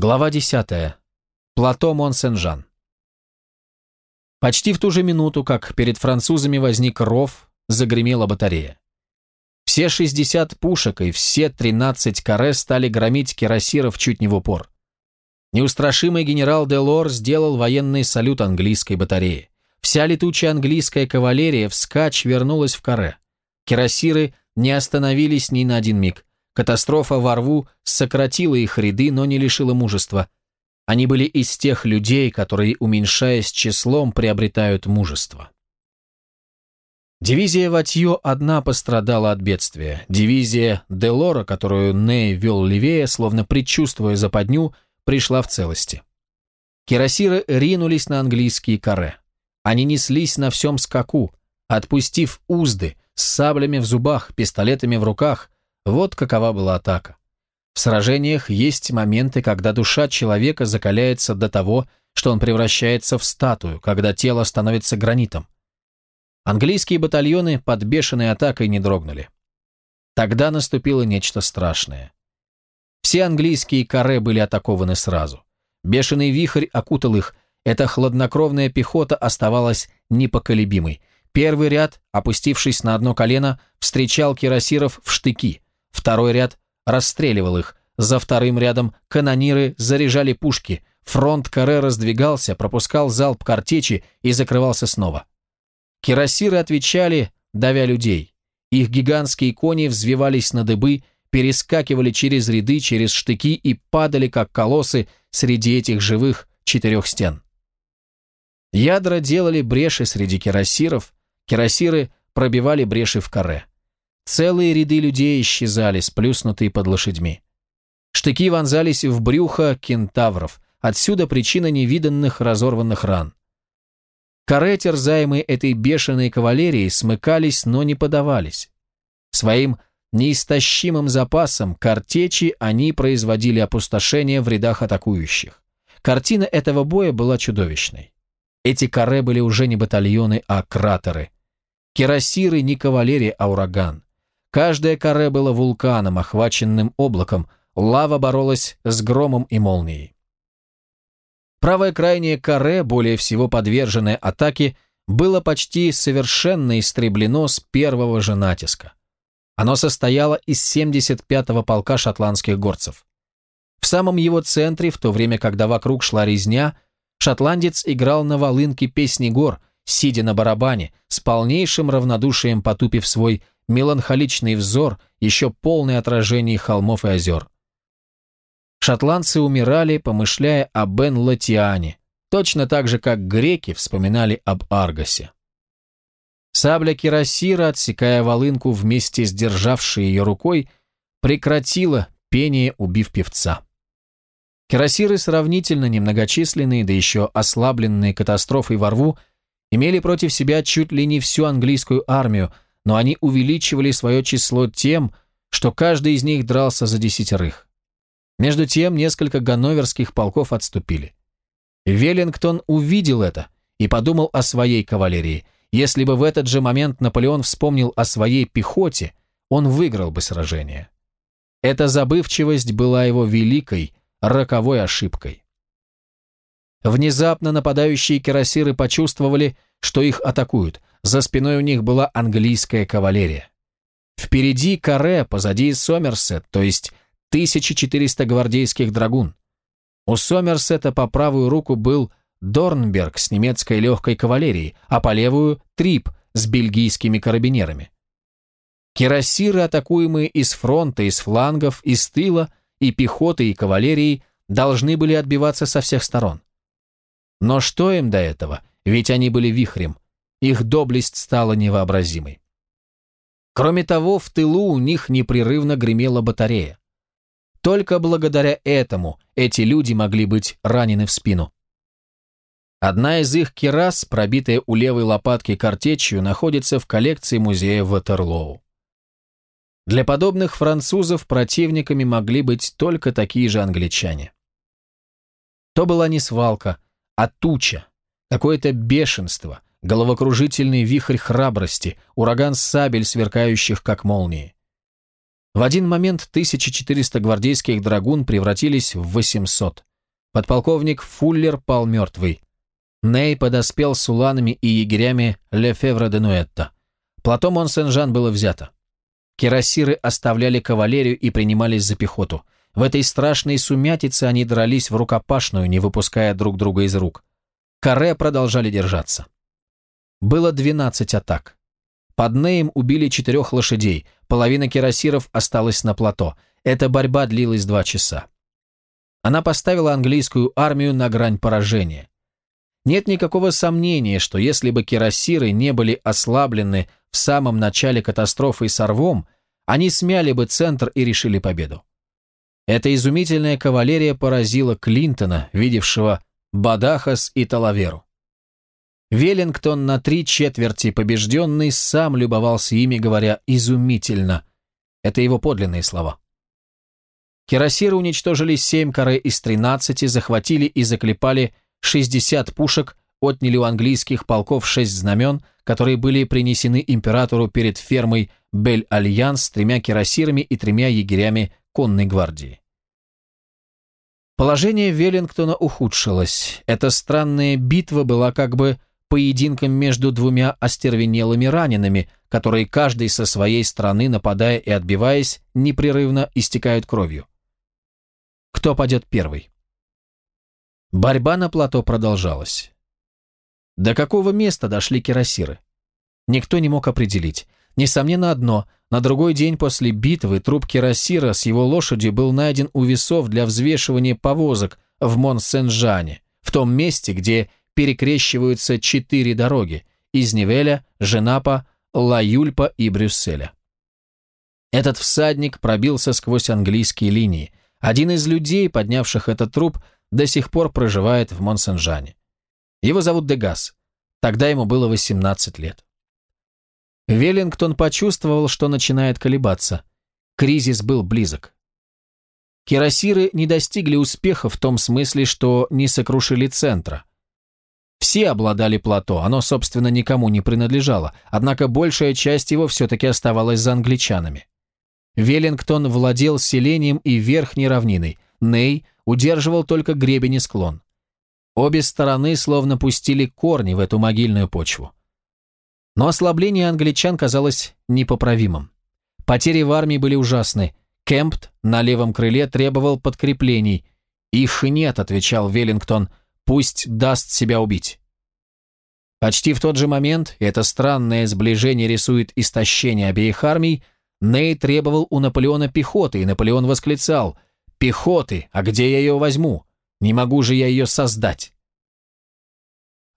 Глава 10. Плато Монсен-Жан. Почти в ту же минуту, как перед французами возник ров, загремела батарея. Все 60 пушек и все 13 каре стали громить кирасиров чуть не в упор. Неустрашимый генерал Делор сделал военный салют английской батареи. Вся летучая английская кавалерия вскачь вернулась в каре. Кирасиры не остановились ни на один миг. Катастрофа во рву сократила их ряды, но не лишила мужества. Они были из тех людей, которые, уменьшаясь числом, приобретают мужество. Дивизия Ватьё одна пострадала от бедствия. Дивизия Делора, которую Ней вел левее, словно предчувствуя западню, пришла в целости. Кирасиры ринулись на английские каре. Они неслись на всем скаку, отпустив узды, с саблями в зубах, пистолетами в руках, вот какова была атака. В сражениях есть моменты, когда душа человека закаляется до того, что он превращается в статую, когда тело становится гранитом. Английские батальоны под бешеной атакой не дрогнули. Тогда наступило нечто страшное. Все английские каре были атакованы сразу. Бешеный вихрь окутал их, эта хладнокровная пехота оставалась непоколебимой. Первый ряд, опустившись на одно колено, встречал кирасиров в штыки – Второй ряд расстреливал их. За вторым рядом канониры заряжали пушки. Фронт каре раздвигался, пропускал залп картечи и закрывался снова. Кирасиры отвечали, давя людей. Их гигантские кони взвивались на дыбы, перескакивали через ряды, через штыки и падали, как колоссы, среди этих живых четырех стен. Ядра делали бреши среди кирасиров, кирасиры пробивали бреши в каре. Целые ряды людей исчезали, сплюснутые под лошадьми. Штыки вонзались в брюхо кентавров, отсюда причина невиданных разорванных ран. Каре, терзаемые этой бешеной кавалерией, смыкались, но не подавались. Своим неистощимым запасом картечи они производили опустошение в рядах атакующих. Картина этого боя была чудовищной. Эти каре были уже не батальоны, а кратеры. Кирасиры не кавалерия, а ураган. Каждое каре было вулканом, охваченным облаком, лава боролась с громом и молнией. Правое крайнее каре, более всего подверженное атаке, было почти совершенно истреблено с первого же натиска. Оно состояло из 75-го полка шотландских горцев. В самом его центре, в то время, когда вокруг шла резня, шотландец играл на волынке песни гор, сидя на барабане, с полнейшим равнодушием потупив свой меланхоличный взор, еще полный отражений холмов и озер. Шотландцы умирали, помышляя о Бен Латиане, точно так же, как греки вспоминали об Аргосе. Сабля Кирасира, отсекая волынку вместе с державшей ее рукой, прекратила пение, убив певца. Кирасиры сравнительно немногочисленные, да еще ослабленные катастрофой во рву, имели против себя чуть ли не всю английскую армию, но они увеличивали свое число тем, что каждый из них дрался за десятерых. Между тем, несколько ганноверских полков отступили. Веллингтон увидел это и подумал о своей кавалерии. Если бы в этот же момент Наполеон вспомнил о своей пехоте, он выиграл бы сражение. Эта забывчивость была его великой, роковой ошибкой. Внезапно нападающие кирасиры почувствовали, что их атакуют. За спиной у них была английская кавалерия. Впереди каре, позади Сомерсет, то есть 1400 гвардейских драгун. У Сомерсета по правую руку был Дорнберг с немецкой легкой кавалерией, а по левую – Трип с бельгийскими карабинерами. Кирасиры, атакуемые из фронта, из флангов, из тыла, и пехотой, и кавалерией, должны были отбиваться со всех сторон. Но что им до этого? Ведь они были вихрем. Их доблесть стала невообразимой. Кроме того, в тылу у них непрерывно гремела батарея. Только благодаря этому эти люди могли быть ранены в спину. Одна из их керас, пробитая у левой лопатки картечью, находится в коллекции музея Ватерлоу. Для подобных французов противниками могли быть только такие же англичане. То была не свалка, а туча, какое-то бешенство, головокружительный вихрь храбрости, ураган сабель, сверкающих как молнии. В один момент 1400 гвардейских драгун превратились в 800. Подполковник Фуллер пал мертвый. Ней подоспел с уланами и егерями Лефевра де Нуэтта. Плато Монсен-Жан было взято. Кирасиры оставляли кавалерию и принимались за пехоту. В этой страшной сумятице они дрались в рукопашную, не выпуская друг друга из рук. Каре продолжали держаться. Было 12 атак. Под Неем убили четырех лошадей, половина кирасиров осталась на плато. Эта борьба длилась два часа. Она поставила английскую армию на грань поражения. Нет никакого сомнения, что если бы кирасиры не были ослаблены в самом начале катастрофы с рвом, они смяли бы центр и решили победу. Эта изумительная кавалерия поразила Клинтона, видевшего Бадахас и Талаверу. Веллингтон на три четверти побежденный сам любовался ими, говоря «изумительно». Это его подлинные слова. Кирасиры уничтожили семь каре из тринадцати, захватили и заклепали 60 пушек, отняли у английских полков шесть знамен, которые были принесены императору перед фермой Бель-Альянс с тремя кирасирами и тремя егерями конной гвардии. Положение Веллингтона ухудшилось. Эта странная битва была как бы поединком между двумя остервенелыми ранеными, которые каждый со своей стороны, нападая и отбиваясь, непрерывно истекают кровью. Кто падет первый? Борьба на плато продолжалась. До какого места дошли кирасиры? Никто не мог определить. Несомненно одно, на другой день после битвы труп кирасира с его лошадью был найден у весов для взвешивания повозок в Мон-Сен-Жане, в том месте, где перекрещиваются четыре дороги – из Нивеля, Женапа, Ла-Юльпа и Брюсселя. Этот всадник пробился сквозь английские линии. Один из людей, поднявших этот труп, до сих пор проживает в Монсен-Жане. Его зовут Дегас. Тогда ему было 18 лет. Веллингтон почувствовал, что начинает колебаться. Кризис был близок. Кирасиры не достигли успеха в том смысле, что не сокрушили центра. Все обладали плато, оно, собственно, никому не принадлежало, однако большая часть его все-таки оставалась за англичанами. Веллингтон владел селением и верхней равниной, Ней удерживал только гребень и склон. Обе стороны словно пустили корни в эту могильную почву. Но ослабление англичан казалось непоправимым. Потери в армии были ужасны. Кемпт на левом крыле требовал подкреплений. «Их нет», — отвечал Веллингтон, — Пусть даст себя убить. Почти в тот же момент, это странное сближение рисует истощение обеих армий, Ней требовал у Наполеона пехоты, и Наполеон восклицал «Пехоты, а где я ее возьму? Не могу же я ее создать!»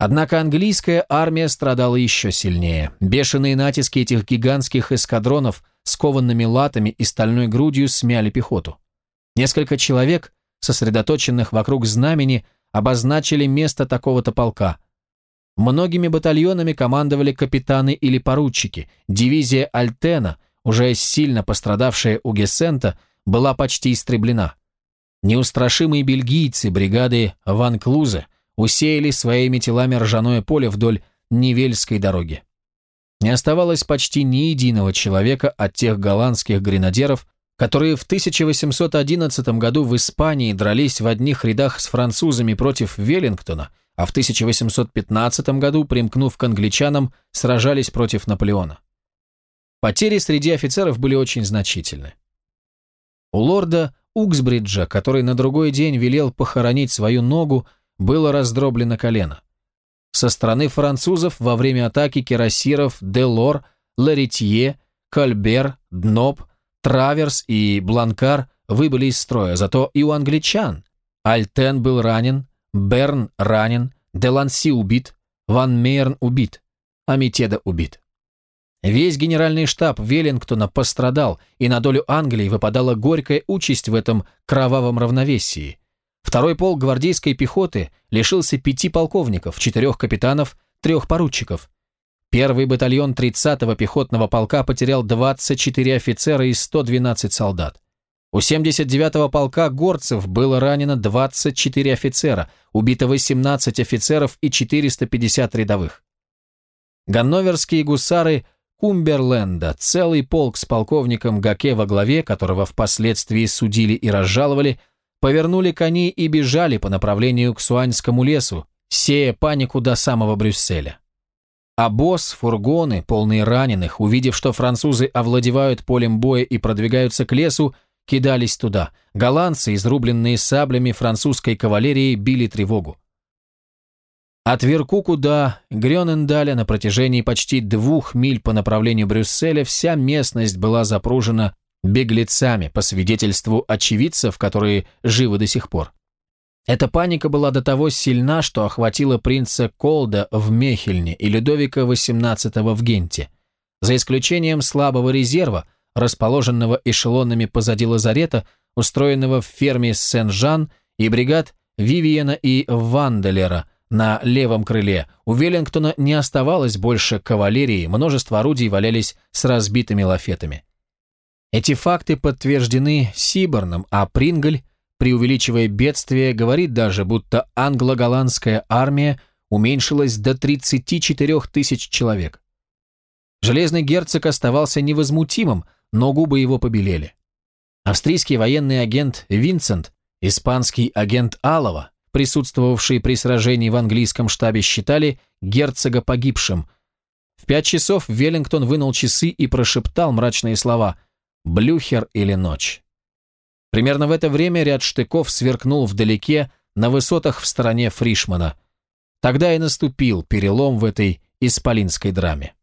Однако английская армия страдала еще сильнее. Бешеные натиски этих гигантских эскадронов с кованными латами и стальной грудью смяли пехоту. Несколько человек, сосредоточенных вокруг знамени, обозначили место такого-то полка. Многими батальонами командовали капитаны или поручики. Дивизия Альтена, уже сильно пострадавшая у Гессента, была почти истреблена. Неустрашимые бельгийцы бригады Ван Клузе усеяли своими телами ржаное поле вдоль Невельской дороги. Не оставалось почти ни единого человека от тех голландских гренадеров, которые в 1811 году в Испании дрались в одних рядах с французами против Веллингтона, а в 1815 году, примкнув к англичанам, сражались против Наполеона. Потери среди офицеров были очень значительны. У лорда Уксбриджа, который на другой день велел похоронить свою ногу, было раздроблено колено. Со стороны французов во время атаки кирасиров Делор, Ларитье, Кольбер, Дноб Траверс и Бланкар выбыли из строя, зато и у англичан. Альтен был ранен, Берн ранен, Деланси убит, Ван Мейерн убит, Амитеда убит. Весь генеральный штаб Веллингтона пострадал, и на долю Англии выпадала горькая участь в этом кровавом равновесии. Второй полк гвардейской пехоты лишился пяти полковников, четырех капитанов, трех поручиков. Первый батальон 30-го пехотного полка потерял 24 офицера и 112 солдат. У 79-го полка горцев было ранено 24 офицера, убито 18 офицеров и 450 рядовых. Ганноверские гусары Кумберленда, целый полк с полковником Гаке во главе, которого впоследствии судили и разжаловали, повернули коней и бежали по направлению к Суаньскому лесу, сея панику до самого Брюсселя. А босс, фургоны, полные раненых, увидев, что французы овладевают полем боя и продвигаются к лесу, кидались туда. Голландцы, изрубленные саблями французской кавалерии, били тревогу. От Веркуку до Грёнендаля на протяжении почти двух миль по направлению Брюсселя вся местность была запружена беглецами, по свидетельству очевидцев, которые живы до сих пор. Эта паника была до того сильна, что охватила принца Колда в Мехельне и Людовика XVIII в Генте. За исключением слабого резерва, расположенного эшелонами позади лазарета, устроенного в ферме Сен-Жан и бригад Вивиена и Ванделера на левом крыле, у Веллингтона не оставалось больше кавалерии, множество орудий валялись с разбитыми лафетами. Эти факты подтверждены Сиборном, а Прингль преувеличивая бедствие, говорит даже, будто англо-голландская армия уменьшилась до 34 тысяч человек. Железный герцог оставался невозмутимым, но губы его побелели. Австрийский военный агент Винсент, испанский агент Алова, присутствовавшие при сражении в английском штабе, считали герцога погибшим. В пять часов Веллингтон вынул часы и прошептал мрачные слова «Блюхер или ночь?». Примерно в это время ряд штыков сверкнул вдалеке, на высотах в стороне Фришмана. Тогда и наступил перелом в этой исполинской драме.